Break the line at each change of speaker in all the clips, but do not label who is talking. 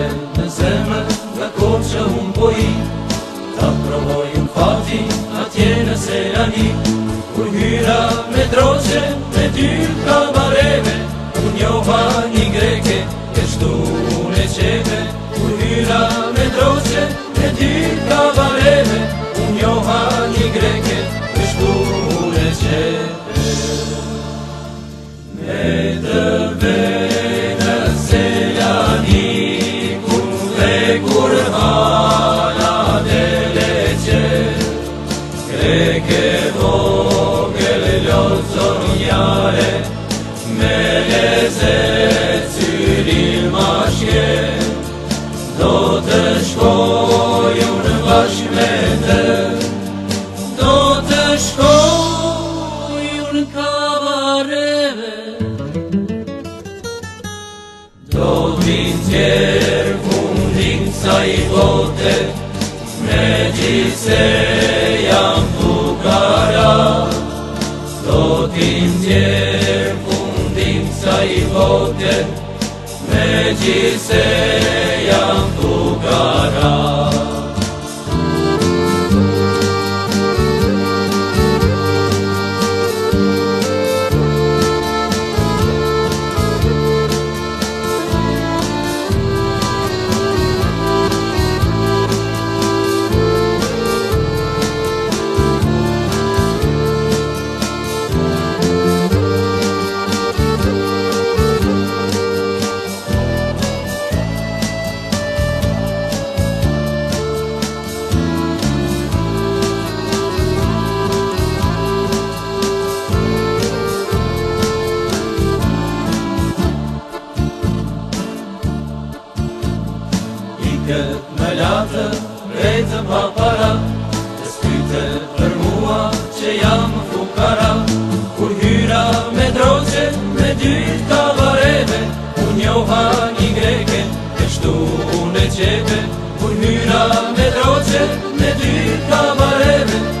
në zemër Nga kohë që unë poji Ta provojnë fati Atje në selani Kur hyra me droqe Me dyrë
Leke vogël lozor njare Me lezet syril ma shke Do të shkoju në bashk me të Do të shkoju në kabareve Do t'in tjerë fundin sa i botet Me gjithë se cierpum dimsa i vode, megi sejam jam para Të s'pyte për mua që jam fukara Kur hyra me droqe, me dy të vareve Unë Johani një greke, e shtu unë e qepe Kur hyra me droqe, me dy të vareve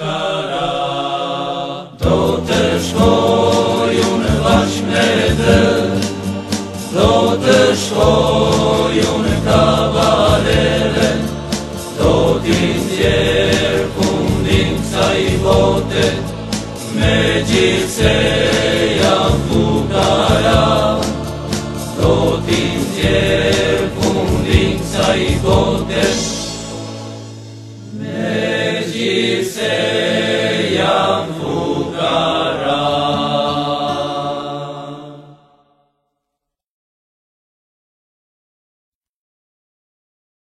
kara Do të shkoj unë vash me të Do të shkoj unë kabarele Do t'i tjerë kundin kësa i bote Me gjithë se jam ku
Do t'i tjerë kundin kësa i bote